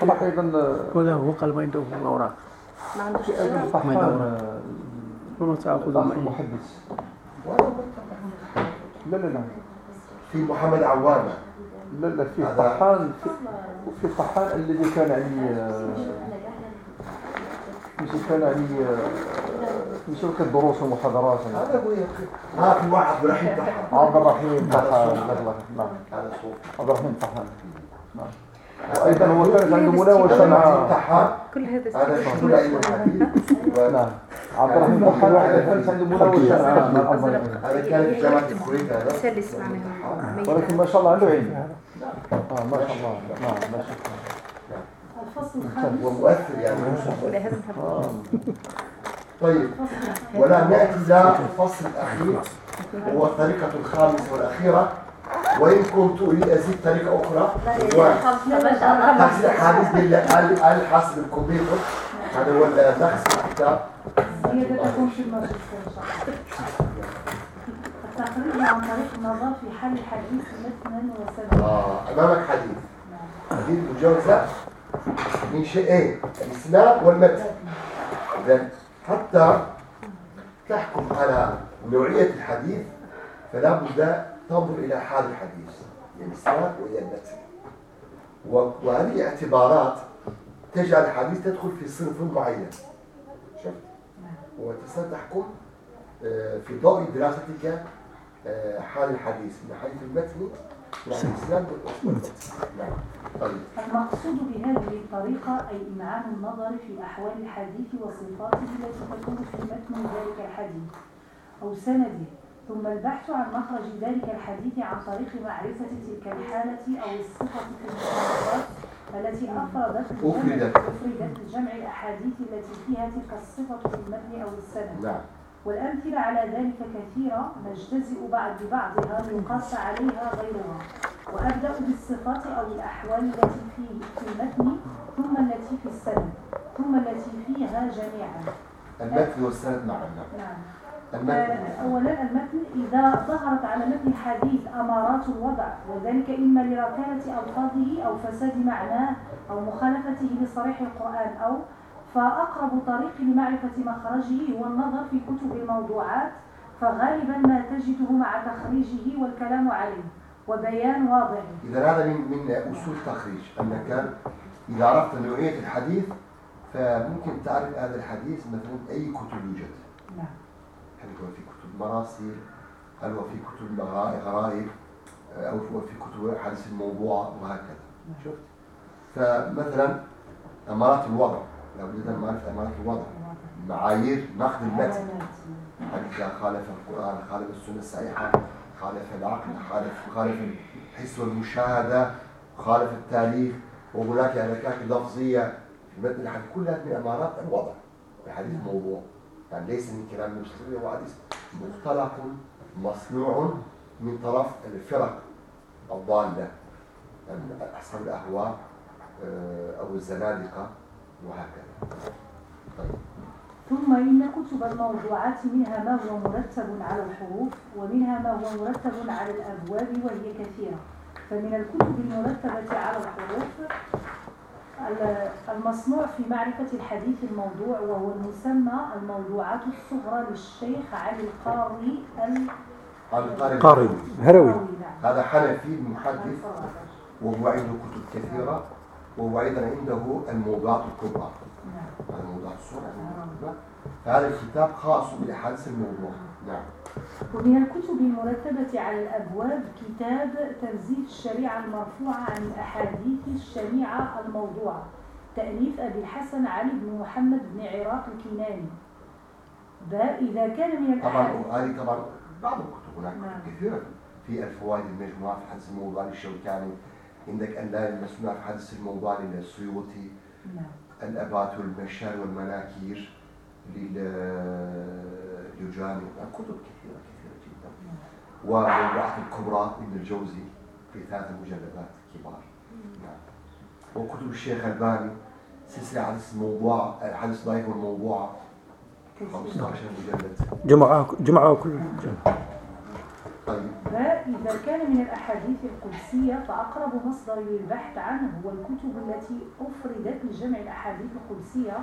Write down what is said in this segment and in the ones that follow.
طبعا أيضا ولا هو قال ما عنده اوراق ما عندوش أيضا أوراق. طحان وما تاخذ طحان معي محدث لا لا لا في محمد عوامة لا لا في طحان في- طحان الذي كان مش كان يعني آه، مش كان دروس ومحاضرات. يعني. هذا هو عبد الرحيم طحان عبد الرحيم طحان. نعم هذا صوفي عبد الرحيم طحان نعم وأيضا هو كانت عنده مناوشة مع طحان كل هذا هذا نعم. عبد الرحيم طحان واحد كانت عنده مناوشة مع هذا كان في جامعة الكويت هذا معناها ولكن ما شاء الله عنده علم. آه ما شاء الله. نعم ما شاء الله. الفصل الخامس. هو مؤثر يعني طيب. ولا نأتي إلى الفصل الأخير هو الطريقة الخامسة والأخيرة. وإن كنت أريد أزيد طريقة أخرى تحصيل الحديث بالآل آل حاسب الكمبيوتر هذا هو النقص في الكتاب. التقرير عن طريق النظر في حل الحديث متنا وسببا آه أمامك حديث. حديث مجوزة من شيئين الإسناد والمتن إذا حتى تحكم على نوعية الحديث فلا بد تنظر إلى حال الحديث هي الإسناد وهي المتن وهذه اعتبارات تجعل الحديث تدخل في صنف معين. شفت؟ وتستحكم آه، في ضوء دراستك آه، حال الحديث من حيث المتن وعن الإسلام والمتن نعم. طيب المقصود بهذه الطريقة أي إمعان النظر في أحوال الحديث وصفاته التي تكون في متن ذلك الحديث أو سنده ثم البحث عن مخرج ذلك الحديث عن طريق معرفة تلك الحالة أو الصفة في المخرجات التي أفردت أفردت. أفردت لجمع الأحاديث التي فيها تلك الصفة في المتن أو السند. نعم. والأمثلة على ذلك كثيرة نجتزئ بعد ببعضها ليقاس عليها غيرها. وأبدأ بالصفات أو الأحوال التي في في المتن ثم التي في السند ثم التي فيها جميعا. المتن والسند معا نعم. المتن. آه، أولا المتن إذا ظهرت على متن الحديث أمارات الوضع وذلك إما لركانة ألفاظه أو فساد معناه أو مخالفته لصريح القرآن أو فأقرب طريق لمعرفة مخرجه هو النظر في كتب الموضوعات فغالبا ما تجده مع تخريجه والكلام عليه. وبيان واضح. إذا هذا من من أصول التخريج أنك إذا عرفت نوعية الحديث فممكن تعرف هذا الحديث مثلا أي كتب يوجد. نعم. هل هو في كتب مراسيل؟ هل هو في كتب غرائب؟ أو هو في كتب حديث الموضوع؟ وهكذا. شفت؟ فمثلا أمارات الوضع. لو بدنا نعرف أمارات الوضع. معايير نقد المتن هل إذا خالف القرآن خالف السنة الصحيحة. خالف العقل خالف خالف الحس والمشاهدة خالف التاريخ. وهناك هلكات لفظية في متن الحديث كلها من أمارات الوضع الحديث موضوع. يعني ليس من كلام المسلمين هو حديث مختلق مصنوع من طرف الفرق الضالة يعني أصحاب الأهواء آه، أو الزنادقة وهكذا. طيب. ثم إن كتب الموضوعات منها ما هو مرتب على الحروف ومنها ما هو مرتب على الأبواب وهي كثيرة. فمن الكتب المرتبة على الحروف ال- المصنوع في معرفة الحديث الموضوع وهو المسمى الموضوعات الصغرى للشيخ علي القاري هروي القاري نعم. هذا حنفي محدث وهو عنده كتب كثيرة وهو أيضا عنده الموضوعات الكبرى. نعم. هذا الموضوعات الصغرى فهذا الكتاب خاص بأحاديث الموضوع. نعم. ومن الكتب المرتبة على الأبواب كتاب تنزيل الشريعة المرفوعة عن الأحاديث الشنيعة الموضوعة. تأليف أبي الحسن علي بن محمد بن عراق الكناني باء إذا كان من طبعا الأحاديث هذه طبعا بعض الكتب هناك نعم. كثيرة. في الفوائد المجموعة في حديث الموضوع للشوكاني. عندك أنلاء المسموع في حديث الموضوع للسيوطي. نعم. الأبات والمشار والمناكير للجامع كتب كثيرة كثيرة جدا. والوعد الكبرى ابن الجوزي في ثلاث مجلدات كبار نعم. وكتب الشيخ الباني سلسلة حديث الموضوع الحديث ضعيف والموضوع. 15 مجلد. جمعوا جمعوا كل طيب فإذا كان من الأحاديث القدسية فأقرب مصدر للبحث عنه هو الكتب التي أفردت لجمع الأحاديث القدسية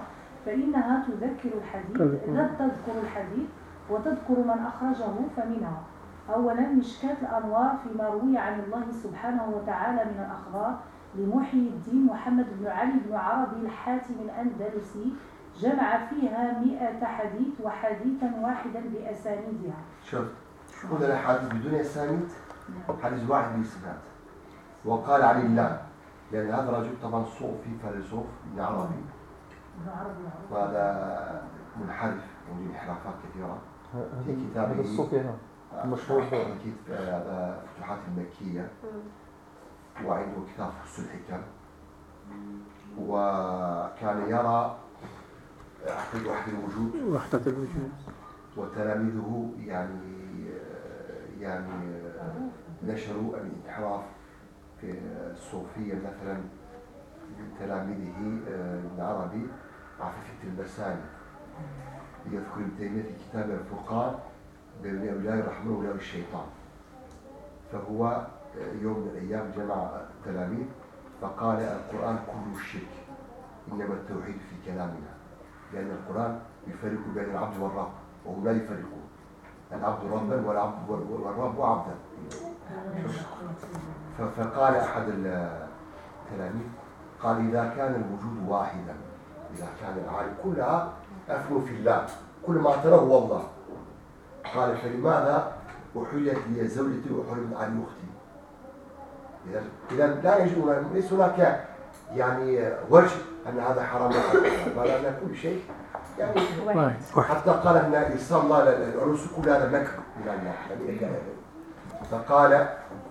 فإنها تذكر الحديث لا تذكر الحديث وتذكر من أخرجه فمنها أولا مشكاة الأنوار فيما روي عن الله سبحانه وتعالى من الأخبار لمحيي الدين محمد بن علي بن عربي الحاتم الأندلسي جمع فيها مئة حديث وحديثا واحدا بأسانيدها شوف كل الأحاديث بدون أسانيد حديث واحد بإسناد وقال عن الله لأن هذا الرجل طبعا صوفي فيلسوف ابن عربي ابن عربي. معروف. وهذا منحرف عنده انحرافات كثيرة. في هذا كتابه الصوفي هنا مشهور. أكيد هذا فتوحات المكية وعنده كتاب فصل الحكم. وكان يرى عقيدة وحدة الوجود. وحدة الوجود. وتلاميذه يعني يعني نشروا الانحراف في الصوفية مثلا من تلاميذه ابن عربي عفيفة البساني يذكر ابن تيمية في كتاب الفرقان بين أولياء الرحمن وأولياء الشيطان. فهو يوم من الأيام جمع التلاميذ فقال القرآن كله الشرك إنما التوحيد في كلامنا لأن القرآن يفرق بين العبد والرب وهم لا يفرقون العبد ربا والعبد والرب عبدا فقال أحد التلاميذ قال إذا كان الوجود واحدا إذا كان العالم كلها أفنوا في الله كل ما تراه هو الله. قال فلماذا أحيلت لي زوجتي وحرمت عن أختي؟ إذا لا يجوز ليس هناك يعني وجه أن هذا حرام. أن كل شيء حتى قال إن ارسال الله للعروس كل هذا مكر. من الله فقال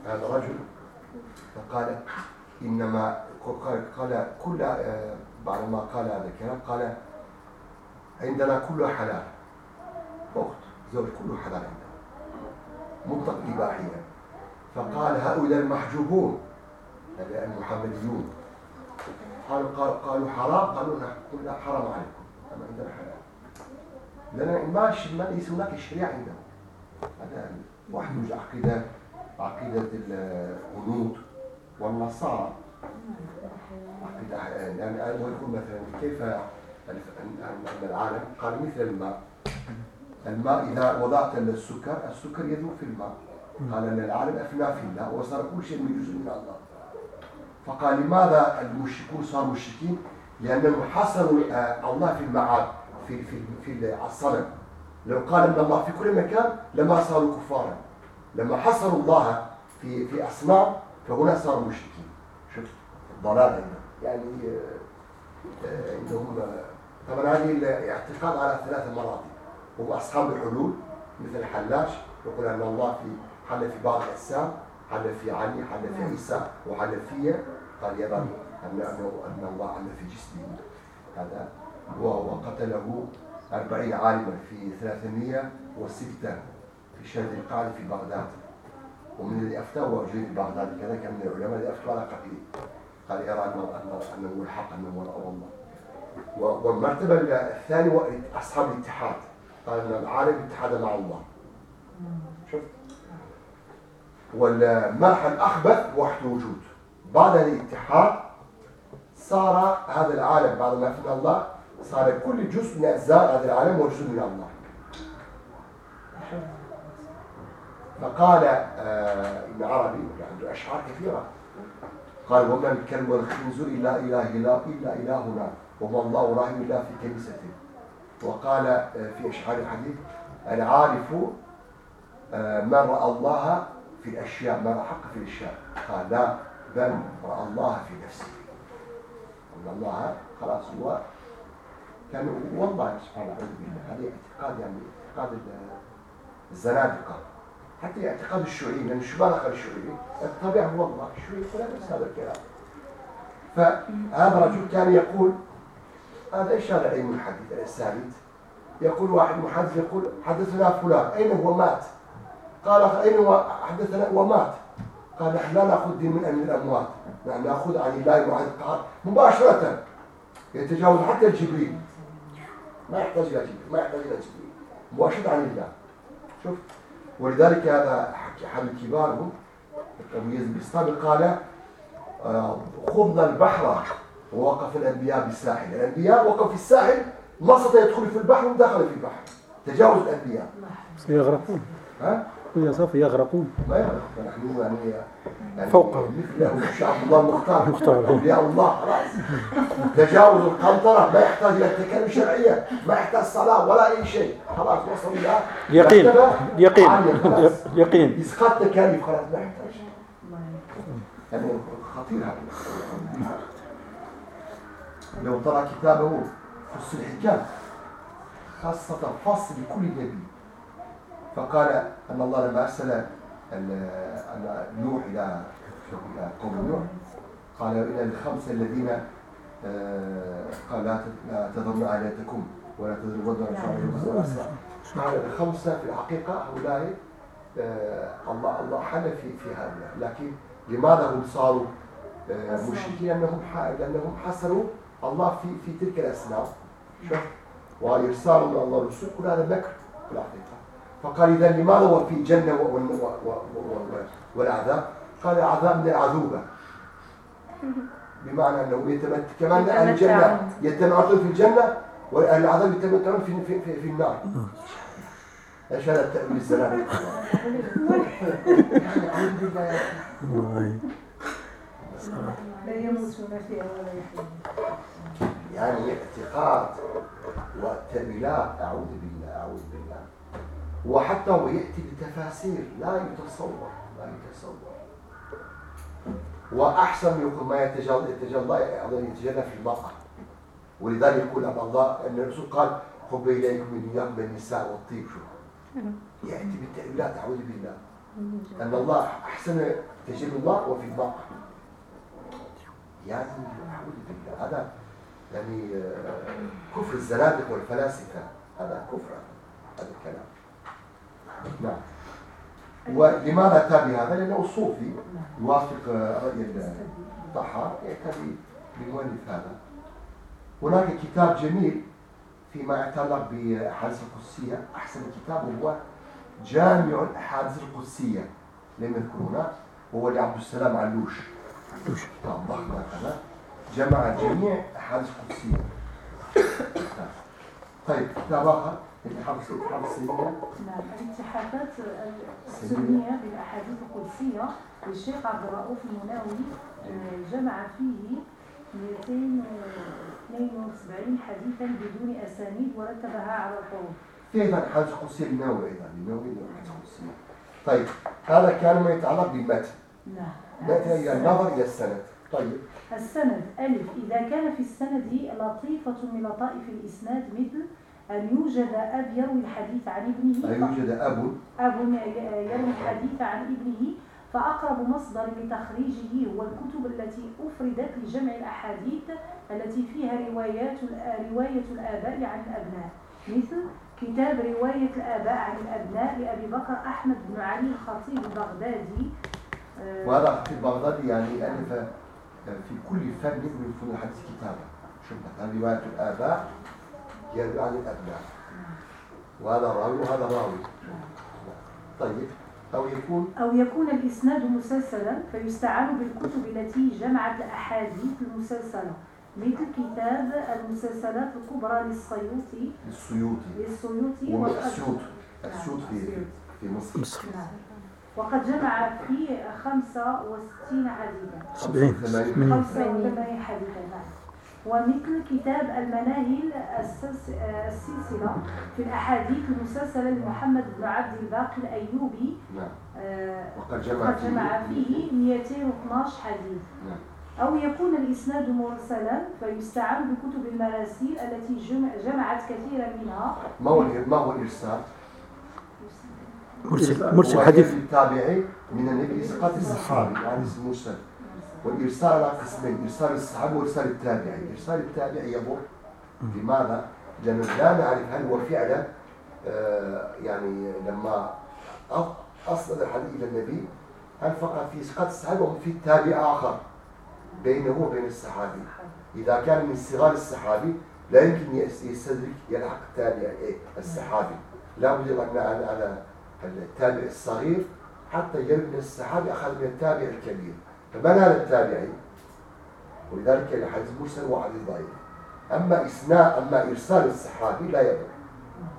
هذا الرجل فقال إنما قال, كل آه، بعد ما قال هذا الكلام قال عندنا كله حلال. اخت زوج كله حلال عندنا. مطلق إباحية. فقال هؤلاء المحجوبون يعني المحمديون. قالوا قال- قالوا حرام قالوا نعم قلنا حرام عليكم. اما عندنا حلال لأن ما ش- ما ليس هناك شريعة عندنا. هذا واحد عقيدة عقيدة الهنود والنصارى. عقيدة يعني أنا يقول مثلا كيف أن العالم؟ قال مثل الماء. الماء إذا وضعت السكر السكر يذوب في الماء. قال أن العالم أفنى في الله وصار كل شيء من جزء من الله. فقال لماذا المشركون صاروا مشركين؟ لأنهم حصروا آه، الله في المعاد في في في الصنم لو قال إن الله في كل مكان لما صاروا كفارا. لما حصروا الله في في اصنام فهنا صاروا مشركين. شوف ضلال يعني آه، آه، عندهم آه، طبعا هذه الاعتقاد على ثلاث مراتب هم أصحاب الحلول مثل الحلاج يقول أن الله في حل في بعض الأجسام حل في علي حل في عيسى وحل في قال يرى انه أن الله حل في جسمه هذا وقتله أربعين عالما في ثلاثمية وستة في شهر القاعدة في بغداد. ومن اللي أفتاه هو جيد بغداد كذا كان من العلماء اللي أفتوا على قتله. قال يرى أنه الحق أنه وراء الله. والمرتبة الثانية أصحاب الاتحاد. قال أن العالم اتحد مع الله. شوف. والمرح الأخبث وحده وجود. بعد الاتحاد صار هذا العالم بعد ما فنى الله صار كل جزء من أجزاء هذا العالم هو من الله. فقال آه، ابن عربي عنده أشعار كثيرة. قال وما الكلب والخنزير إلا إله إلا إلا إلهنا وما الله راهن إلا في كنيسته وقال آه، في أشعار الحديث العارف آه، من رأى الله في الأشياء ما رأى حق في الأشياء. قال لا. بل رأى الله في نفسه. أن الله خلاص هو كان والله سبحانه أعوذ بالله هذه اعتقاد يعني اعتقاد ال- الزنادقة. حتى اعتقاد الشيوعيين لأن دخل الشيوعي الطبيعة هو الله الشيوعي يقول نفس هذا الكلام. فهذا الرجل كان يقول هذا إيش هذا علم الحديث؟ الاسانيد يقول واحد محدث يقول حدثنا فلان أين هو؟ مات. قال أين هو؟ حدثنا ومات قال نحن لا نأخذ دين من من الأموات. نحن نأخذ عن الله وعن القهر مباشرة. يتجاوز حتى الجبريل ما يحتاج إلى جبريل ما يحتاج إلى جبريل. مباشرة عن الله. شوف. ولذلك هذا أحد كبارهم أبو يزيد البسطامي قال آه، خضنا البحر ووقف الأنبياء بالساحل. الأنبياء وقفوا في الساحل ما استطاع يدخل في البحر ودخل في البحر. تجاوز الأنبياء. سيغرقون ها؟ يا صافي يغرقون يعني يعني فوقهم. مثلهم شعب الله المختار. مختار. أولياء الله خلاص تجاوز القنطرة ما يحتاج إلى شرعية ما يحتاج صلاة ولا أي شيء. خلاص وصل إلى يقين. يقين. يقين. إسقاط تكاليف خلاص ما يحتاج. يعني خطير هذا. لو ترى كتابه فصل الحكام خاصة فصل لكل نبي فقال أن الله لما أرسل نوح إلى قوم نوح قال إلى الخمسة الذين آه، قال لا ت- لا تذرن آلهتكم ولا تذرن ودنا قال الخمسة في الحقيقة هؤلاء آه، الله الله حل في في هؤلاء لكن لماذا هم صاروا آه، مشركين؟ لأنهم لأنهم حصلوا الله في في تلك الأصنام شوف وإرسال الله الرسول كل هذا مكر في الحقيقة. فقال إذا لماذا هو في جنة و- و- و- و- و- والعذاب؟ قال العذاب من العذوبة. بمعنى أنه يتمت كمان أهل الجنة. يتمتعون. في الجنة والعذاب يتمتعون في في في, في النار. إيش هذا التأويل الزلال؟ يعني اعتقاد والتأويلات أعوذ بالله أعوذ بالله. وحتى هو يأتي بتفاسير لا يتصور لا يتصور. وأحسن ما يتجلى يتجلى يتجلى في المرأة ولذلك يقول أن الله أن الرسول قال حب إليكم من يوم النساء والطيب شو يأتي بالتأويلات أعوذ بالله. أن الله أحسن تجلى الله وفي المرأة يعني أعوذ بالله. هذا يعني آه، كفر الزنادقة والفلاسفة. هذا كفر هذا الكلام. نعم. ولماذا أتى بهذا؟ لأنه صوفي يوافق آه، رأي الطحار يأتي بالمؤلف هذا. هناك كتاب جميل فيما يتعلق بأحاديث القدسية. أحسن كتاب هو جامع الأحاديث القدسية. لم يذكرونه وهو لعبد السلام علوش. كتاب ضخم هكذا جمع جميع أحاديث القدسية. طيب كتاب آخر. السنية نعم الاتحادات السنية بالأحاديث القدسية للشيخ عبد الرؤوف المناوي جمع فيه 272 حديثا بدون أسانيد ورتبها على الحروف في أيضا؟ حادث قدسية للنووي أيضا حادث قدسية طيب هذا كان ما يتعلق بالمتن نعم. نأتي إلى النظر إلى السند. طيب. السند ألف. إذا كان في السند لطيفة من لطائف الإسناد مثل أن يوجد أب يروي الحديث عن ابنه لا يوجد أب. أب يروي الحديث عن ابنه فأقرب مصدر لتخريجه هو الكتب التي أفردت لجمع الأحاديث التي فيها روايات رواية الآباء عن الأبناء مثل كتاب رواية الآباء عن الأبناء لأبي بكر أحمد بن علي الخطيب البغدادي. آه، وهذا في بغداد يعني ألف في كل فن من فنون الحديث كتابا شوف مثلا رواية الآباء يروي عن الأبناء وهذا راوي وهذا راوي طيب. أو يكون أو يكون الإسناد مسلسلا فيستعان بالكتب التي جمعت الأحاديث المسلسلة مثل كتاب المسلسلات الكبرى للسيوطي. للسيوطي. للسيوطي والسيوط نعم، السيوط في السيوط. في مصر. مصر. نعم. وقد جمع فيه 65 حديثا سبعين. ثمانين. ثمانين 85 حديثا. نعم ومثل كتاب المناهل السلس- السلسلة في الأحاديث المسلسلة لمحمد بن عبد الباقي الأيوبي نعم. آه، وقد جمع قد جمع فيه 212 حديث. نعم. أو يكون الإسناد مرسلا فيستعان بكتب المراسيل التي جمع جمعت كثيرا منها. ما هو ما هو الإرسال؟ مرسل مرسل حديث. التابعي من النبي إسقاط الصحابي يعني اسمه مرسل والإرسال على قسمين إرسال الصحابي وإرسال التابعي إرسال التابعي يضر لماذا؟ لأنه لا نعرف هل هو فعلا آه، يعني لما أ- أسند الحديث إلى النبي هل فقط في إسقاط الصحابي أو في تابع آخر بينه وبين الصحابي إذا كان من صغار الصحابي لا يمكن يس- يستدرك يلحق التابع إيه؟ الصحابي لا بد أن على التابع الصغير حتى من الصحابي أخذ من التابع الكبير. فمن هذا التابعي ولذلك الحديث مرسل وحديث ضعيف أما إسناء أما إرسال الصحابي لا يضر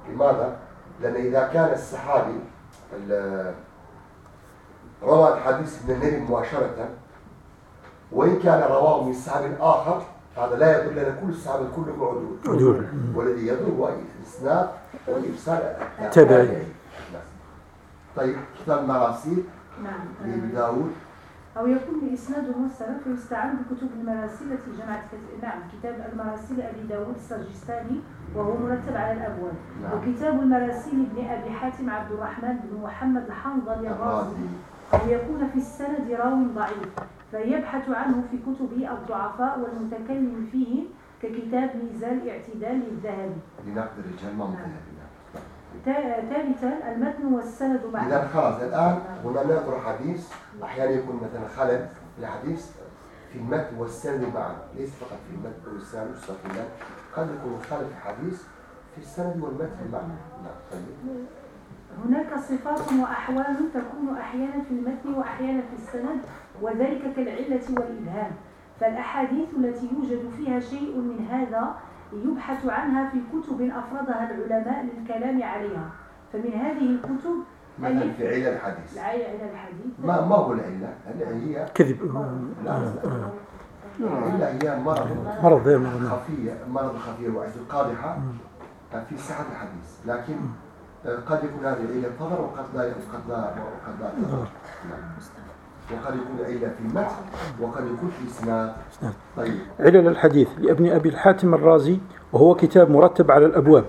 لماذا؟ لأن إذا كان الصحابي ال- روى الحديث من النبي مباشرة وإن كان رواه من صحابي آخر هذا لا يدل لأن كل الصحابة كلهم عدول عدول. والذي يدل هو الإسناد والإرسال تابعي. نعم. طيب كتاب المراسيل نعم لابن داود أو يكون الإسناد مرسلا فيستعان بكتب المراسيل التي جمعت نعم كتاب المراسيل أبي داود السجستاني وهو مرتب على الأبواب. نعم. وكتاب المراسيل ابن أبي حاتم عبد الرحمن بن محمد الحنظلي الرازي. أو يكون في السند راو ضعيف فيبحث عنه في كتبه الضعفاء والمتكلم فيه ككتاب ميزان الاعتدال للذهبي لنقد الرجال مذهبنا تا- ثالثا المتن والسند معا إذا خلاص الآن هنا نذكر حديث. أحيانا يكون مثلا خلل في الحديث. في المتن والسند معا ليس فقط في المتن والسند والسند قد يكون خلل في الحديث في السند والمتن معا نعم طيب. هناك صفات وأحوال تكون أحيانا في المتن وأحيانا في السند وذلك كالعلة والإبهام. فالأحاديث التي يوجد فيها شيء من هذا يبحث عنها في كتب أفردها العلماء للكلام عليها. فمن هذه الكتب مثلا في علل الحديث؟ إلى الحديث. ما ما هو العلة؟ العلة هي كذب. لا العلة هي مرض مرض إيه، مرض. خفية مرض خفية وعيد قادحة في صحة الحديث. لكن آه، قد يكون هذه العلة تضر وقد لا وقد لا وقد لا تضر. وقد يكون علة في المتن وقد يكون في إسناد. طيب. علل الحديث لابن أبي الحاتم الرازي وهو كتاب مرتب على الأبواب.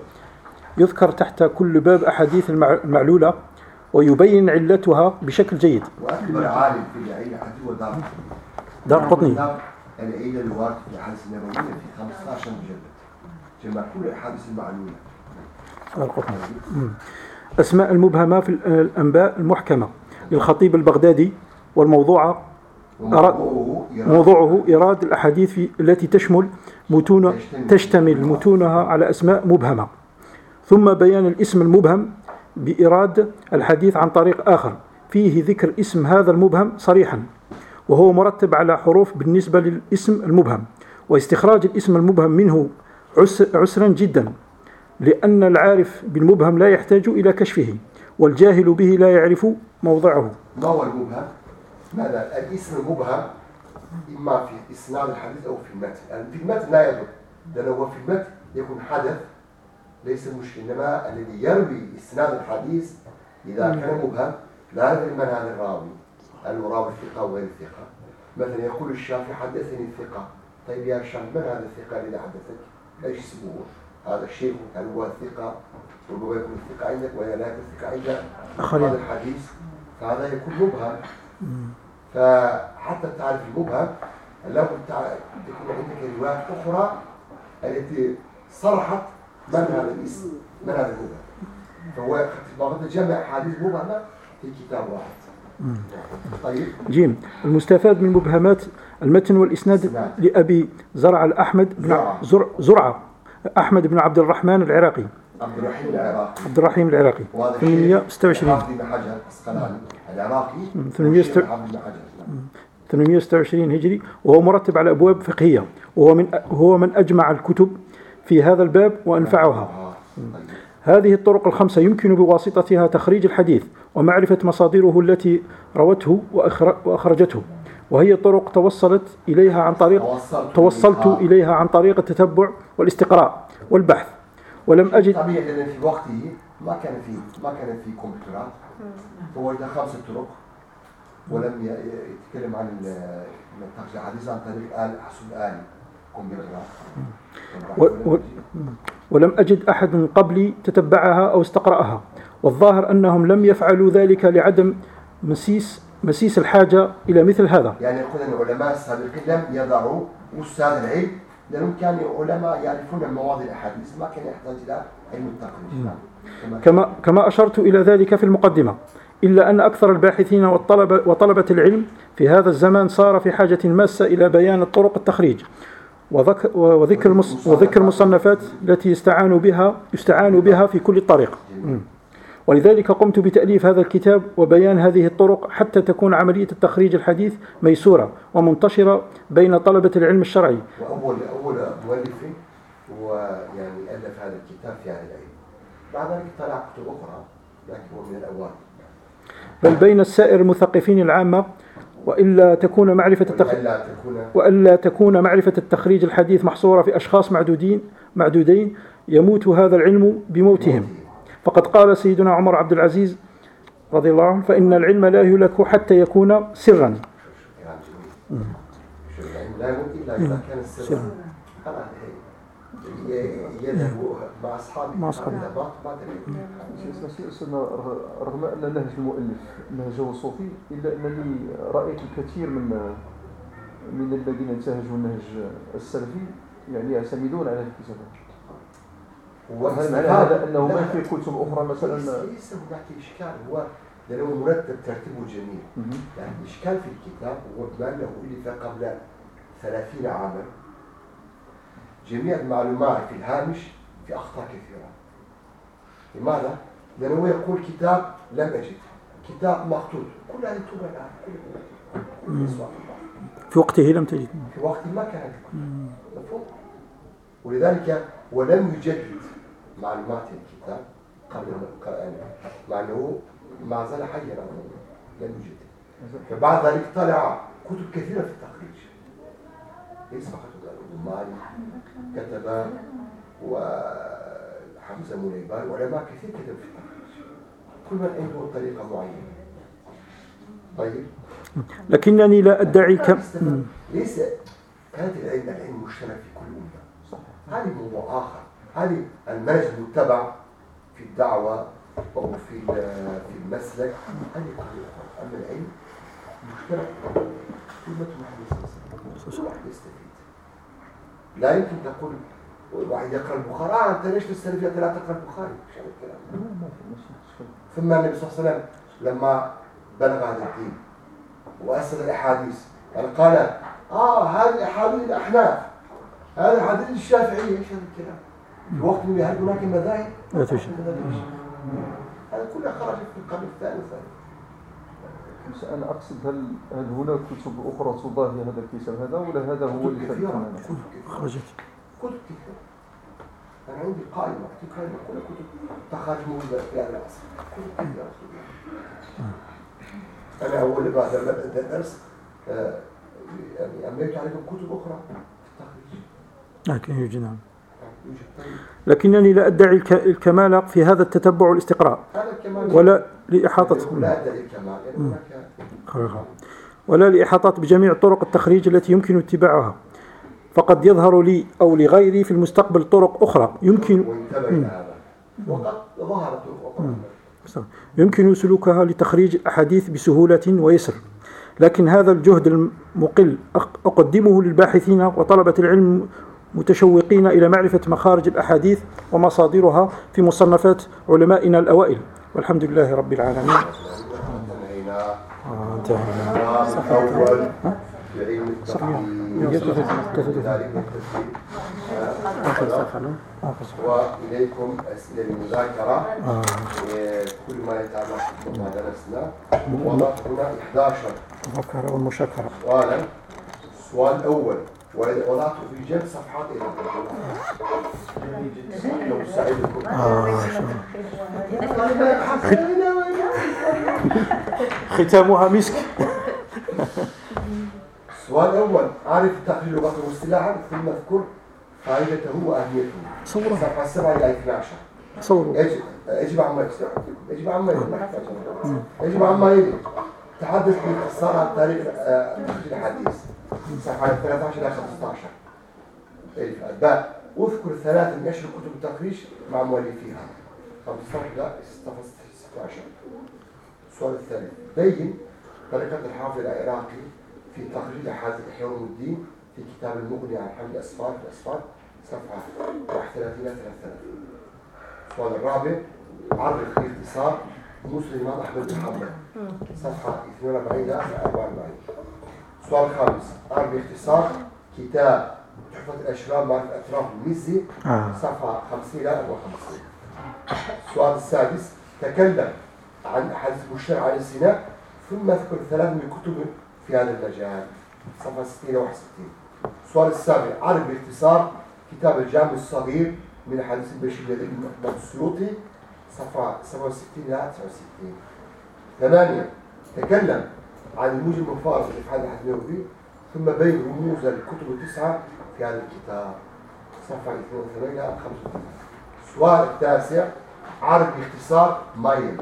يذكر تحت كل باب أحاديث المع- المعلولة ويبين علتها بشكل جيد. وأكبر عالم في العلة حديث هو دار قطني. العلة الواردة في الأحاديث النبوية في 15 مجلد. جمع كل الأحاديث المعلولة. دار قطني. أسماء المبهمة في الأنباء المحكمة للخطيب البغدادي إيراد- موضوعه إيراد الأحاديث التي تشمل متون تشتمل. متونها على أسماء مبهمة. ثم بيان الاسم المبهم بإيراد الحديث عن طريق آخر. فيه ذكر اسم هذا المبهم صريحا وهو مرتب على حروف بالنسبة للاسم المبهم. واستخراج الاسم المبهم منه عس- عسرا جدا لأن العارف بالمبهم لا يحتاج إلى كشفه والجاهل به لا يعرف موضعه. ما هو المبهم؟ ماذا؟ الاسم المبهم إما في إسناد الحديث أو في المتن. يعني في المتن لا يضر. لأنه هو في المتن يكون حدث ليس مشكلة إنما الذي يروي إسناد الحديث إذا كان مبهم لا ندري من هذا الراوي. هل هو راوي الثقة أو غير الثقة. مثلا يقول الشافعي حدثني الثقة. طيب يا شافعي من هذا الثقة الذي حدثك؟ إيش اسمه؟ هذا الشيخ. هل هو الثقة؟ ربما يكون الثقة عندك ولا لا يكون الثقة عند آخرين. هذا الحديث. فهذا يكون مبهم. فحتى تعرف لابد تع- تكون عندك روايات أخرى التي صرحت من هذا الاسم من هذا المبهم فهو بعض جمع أحاديث مبهمة في كتاب واحد. طيب؟ جيم. المستفاد من مبهمات المتن والإسناد إسناد. لأبي زرع الأحمد بن زرعة. زرع أحمد بن عبد الرحمن العراقي. عبد الرحيم العراقي. عبد الرحيم العراقي. وهذا الشيخ 826 حافظ بن حجر العسقلاني العراقي. ثمانية والشيخ ست- حافظ بن حجر. نعم. 826 هجري وهو مرتب على أبواب فقهية. وهو من هو من أجمع الكتب في هذا الباب وأنفعها. آه، طيب. هذه الطرق الخمسة يمكن بواسطتها تخريج الحديث ومعرفة مصادره التي روته وأخر- وأخرجته. وهي طرق توصلت إليها عن طريق توصلت. إليها عن طريق التتبع والاستقراء والبحث. ولم أجد. طبيعي لأن في وقته ما كان في ما كان في كمبيوترات فوجد خمسة طرق ولم يتكلم عن ال- من تخرج الحديث عن طريق آل حاسوب آلي كمبيوترات و- و- ولم أجد أحد من قبلي تتبعها أو استقرأها. والظاهر أنهم لم يفعلوا ذلك لعدم مسيس مسيس الحاجة إلى مثل هذا. يعني يقول العلماء السابقين لم يضعوا أستاذ العلم لأنهم كانوا علماء يعرفون مواضيع الأحاديث ما كان يحتاج إلى علم التخريج نعم. كما كما أشرت إلى ذلك في المقدمة إلا أن أكثر الباحثين والطلبة, وطلبة العلم في هذا الزمان صار في حاجة ماسة إلى بيان طرق التخريج وذك وذكر وذكر المصنفات. التي يستعان بها يستعان بها في كل طريق. ولذلك قمت بتأليف هذا الكتاب وبيان هذه الطرق حتى تكون عملية التخريج الحديث ميسورة ومنتشرة بين طلبة العلم الشرعي. وأول أول مؤلفه هو يعني ألف هذا الكتاب في أهل العلم بعد ذلك طلع كتب أخرى لكن هو من الأوائل بل بين السائر المثقفين العامة وإلا تكون معرفة التخ... وإلا تكون معرفة التخريج الحديث محصورة في أشخاص معدودين معدودين يموت هذا العلم بموتهم. فقد قال سيدنا عمر عبد العزيز رضي الله عنه فإن العلم لا يهلك حتى يكون سرا. لا إلا إذا كان السر مع أصحابه مع أصحابه. رغم أن نهج المؤلف نهجه صوفي إلا أنني رأيت الكثير من من الذين انتهجوا النهج السلفي يعني يعتمدون على هذا الكتاب وهل معنى هذا أنه ما في كتب أخرى مثلا؟ ليس هناك إشكال هو لأنه مرتب ترتيبه جميل. يعني الإشكال في الكتاب هو بما أنه ألف قبل ثلاثين عاما. جميع المعلومات في الهامش في أخطاء كثيرة. لماذا؟ لأنه يقول كتاب لم أجد. كتاب مخطوط كل هذه تبع الآن كل. في وقته لم تجد. في وقت ما كانت. مفهوم؟ ولذلك ولم يجدد. معلومات الكتاب قبل مع انه ما زال حيا. لم يجدد فبعد ذلك طلع كتب كثيرة في التخريج. ليس فقط الروماني كتب وحمزه منيبان وعلماء كثير كتبوا في التخريج. كل من عنده طريقه معينه طيب. لكنني لا أدعي كم. ليس كانت العلم العلم مشترك في كل أمة. هذه موضوع آخر. هذه المنهج المتبع في الدعوة أو في في المسلك. هذه أخرى أما العلم مشترك أمة محمد صلى الله عليه وسلم. كل واحد يستفيد. لا يمكن تقول واحد يقرأ البخاري. آه أنت ليش في السلفية لا تقرأ البخاري؟ مش هذا الكلام ما ثم النبي صلى الله عليه وسلم لما بلغ هذا الدين وأسد الأحاديث يعني قال آه هذه الأحاديث الأحناف. هذه الأحاديث الشافعية. إيش هذا الكلام؟ في وقت من هل هناك مذاهب؟ لا توجد. هذا كله خرج في القرن الثاني والثالث بس أنا أقصد هل هل هناك كتب أخرى تضاهي هذا الكتاب هذا؟ ولا هذا هو اللي كتب كثيرة فاتنا؟ كتب كثيرة. خرجت. كتب كثيرة. أنا عندي قائمة كتب قائمة كلها كتب تخرج موجودة في هذا العصر كتب كثيرة. أنا أول بعد ما بدأت الدرس آه، يعني أمليت عليكم كتب أخرى في التخريج. لكن يوجد نعم. لكنني لا أدعي الك- الكمال في هذا التتبع والاستقراء ولا لإحاطة لا أدري الكمال. ولا لإحاطة بجميع طرق التخريج التي يمكن اتباعها. فقد يظهر لي أو لغيري في المستقبل طرق أخرى يمكن يمكن سلوكها لتخريج الأحاديث بسهولة ويسر. لكن هذا الجهد المقل أق- أقدمه للباحثين وطلبة العلم متشوقين إلى معرفة مخارج الأحاديث ومصادرها في مصنفات علمائنا الأوائل. والحمد لله رب العالمين. آه، صحيح. آخر آه، صفحة نعم. آخر صفحة وإليكم أسئلة للمذاكرة آه. إيه، كل ما يتعلق بما درسنا وضعت هنا 11 المذكرة والمشاكرة. السؤال الأول وضعته في جنب صفحات إلى لو ساعدكم ختامها مسك. السؤال الأول أعرف التقرير لغة واصطلاحا ثم أذكر فائدته وأهميته. صفحة 7 إلى 12 صوروا يجب يجب عما يجب يجب عما يجب يجب عما يجب تحدث باختصار عن تاريخ آه، تخريج الحديث. صفحة 13 إلى 15 الف باء أذكر ثلاث من أشهر كتب التخريج مع مؤلفيها 15 إلى 16 السؤال الثاني بين طريقة الحافظ العراقي في أحاديث إحياء علوم الدين في كتاب المغني عن حمد الأسفار في الأسفار صفحة 31 إلى 33 السؤال الرابع عرف باختصار مسلم أحمد حنبل صفحة 42 إلى 44 السؤال الخامس عرف باختصار كتاب تحفة الأشرار معرفة أطراف المزي آه. صفحة 50 إلى 54 السؤال السادس تكلم عن حديث مشترك عن الزنا ثم اذكر ثلاث من كتب في هذا المجال. صفحة 60 و 61 السؤال السابع عرف باختصار كتاب الجامع الصغير من حديث البشير الذي محمد السيوطي صفحة 67 إلى 69 ثمانية تكلم عن الموجب المفارق في الحديث النبوي ثم بين رموز الكتب التسعة في هذا الكتاب. صفحة 82 إلى 35 السؤال التاسع. عرض باختصار مايل.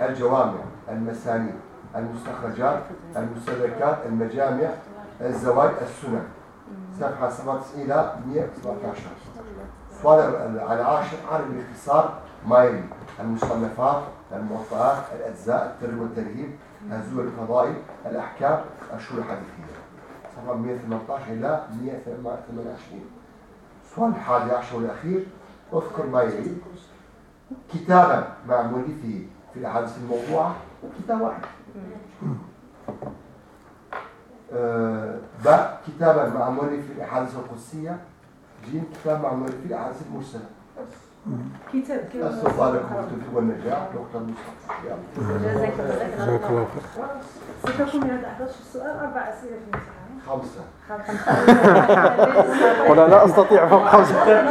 الجوامع المسانيد المستخرجات المستدركات المجامع الزواج السنن. صفحة 97 إلى 117 السؤال العاشر. عرض باختصار مايل. المصنفات الموطئات الأجزاء الترغيب والترهيب الزور الفضائي الأحكام الشهور الحديثية. صفحة 118 إلى 128 السؤال الحادي عشر والأخير. أذكر ما يلي. كتابا مع مؤلفه في الأحاديث الموضوعة كتاب واحد. آه، باء كتابا مع مؤلف في الأحاديث القدسية. جيم كتاب مع مؤلف الأحاديث المرسلة. كتاب السلطان لكم التوفيق والنجاح دكتور مصطفى يلا. جزاك الله جزاك الله خير ستكون من هذا 11 سؤال أربع أسئلة في الامتحان خمسة ولا لا أستطيع فوق خمسة